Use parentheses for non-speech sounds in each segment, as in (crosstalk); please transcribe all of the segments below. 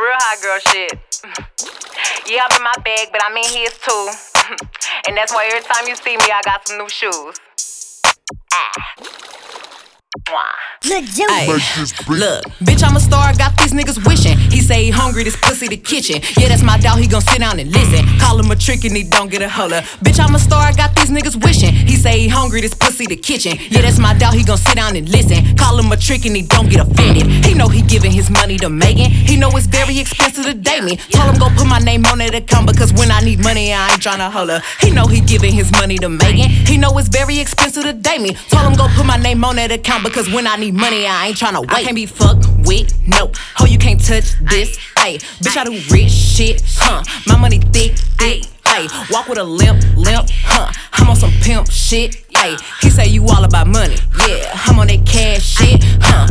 Real hot girl shit. (laughs) Yeah, I'm in my bag, but I'm in his too. (laughs) and that's why every time you see me, I got some new shoes. Ah. Ay, look, bitch, I'm a star, got these niggas wishing. He say he hungry, this pussy the kitchen. Yeah, that's my dog, he gon' sit down and listen. Call him a trick and he don't get a holler. Bitch, I'm a star, I got these niggas wishing. He say he hungry, this pussy the kitchen. Yeah, that's my dog, he gon' sit down and listen. Call him a trick and he don't get offended. He know he giving his money to Megan. He know it's very expensive to date me. Told him go put my name on that account because when I need money, I ain't tryna holler. He know he giving his money to Megan. He know it's very expensive to date me. Told him go put my name on that account because when I need money, I ain't tryna wait. I can't be fucked with, no. Ho, you can't touch this, ayy. Bitch, I do rich shit, huh? My money thick, thick, ayy. Walk with a limp, limp, huh? I'm on some pimp shit, ayy. He say you all about money, yeah. I'm on that cash shit, huh?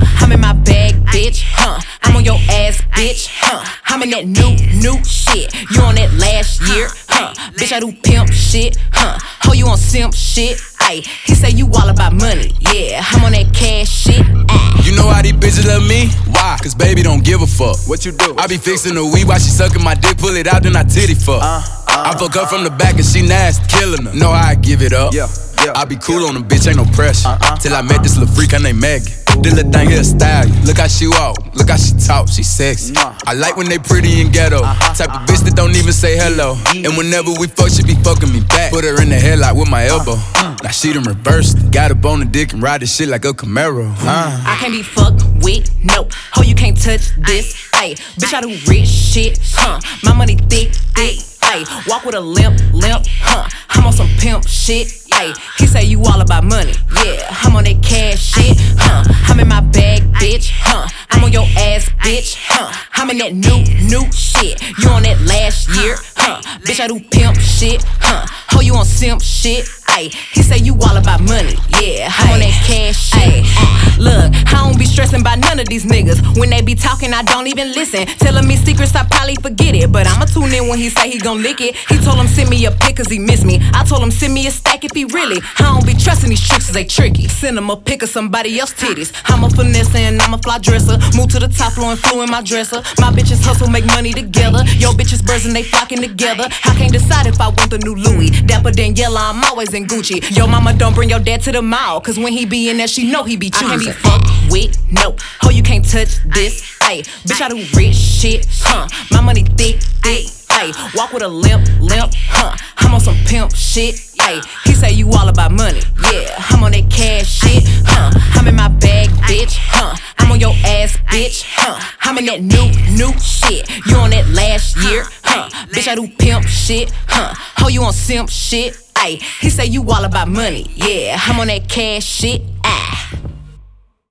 Bitch, huh? I'm in that new, new shit. You on that last year, huh? Bitch, I do pimp shit, huh? Ho, you on simp shit, ayy. He say you all about money, yeah. I'm on that cash shit, ayy. You know how these bitches love me? Why? Cause baby don't give a fuck. What you do? I be fixing the weed while she sucking my dick, pull it out, then I titty fuck. Uh, uh I fuck her from the uh. back and she nasty, killing her. Know how I give it up. Yeah, yeah. I be cool on them, bitch, ain't no pressure. Uh-uh. Till I uh, met this little freak, her name Maggie. This little thing here style. you. Look how she walk, look how she talk, she sexy. I like when they pretty and ghetto. Type of bitch that don't even say hello. And whenever we fuck, she be fucking me back. Put her in the headlock with my elbow. Now she done reversed. Got up on the dick and ride this shit like a Camaro. Uh. I can't be fucked with, no. Ho, you can't touch this, ayy. Bitch, I do rich shit, huh? My money thick, thick, ayy. Walk with a limp, limp, huh? I'm on some pimp shit, ayy. He say you all about money, yeah. I'm on that cash shit, on your ass, bitch, huh? I'm in that new, new shit. You on that last year, huh? Bitch, I do pimp shit, huh? Ho, you on simp shit, ayy. He say you all about money, yeah. I'm none of these niggas. When they be talking, I don't even listen. Telling me secrets, I probably forget it. But I'ma tune in when he say he gon' lick it. He told him send me a pic cause he miss me. I told him send me a stack if he really. I don't be trusting these tricks cause they tricky. Send him a pic of somebody else titties. I'm a finesse and I'm a fly dresser. Move to the top floor and flew in my dresser. My bitches hustle, make money together. Yo bitches birds and they flocking together. I can't decide if I want the new Louis. Dapper Daniela, I'm always in Gucci. Yo mama don't bring your dad to the mall. Cause when he be in there, she know he be choosing. I can't be fucked with, no. Touch this, ayy. Bitch, I do rich shit, huh? My money thick, thick, ayy. Walk with a limp, limp, huh? I'm on some pimp shit, ayy. He say you all about money, yeah. I'm on that cash shit, huh? I'm in my bag, bitch, huh? I'm on your ass, bitch, huh? I'm in that new, new shit. You on that last year, huh? Bitch, I do pimp shit, huh? Ho, you on simp shit, ayy. He say you all about money, yeah. I'm on that cash shit, ah.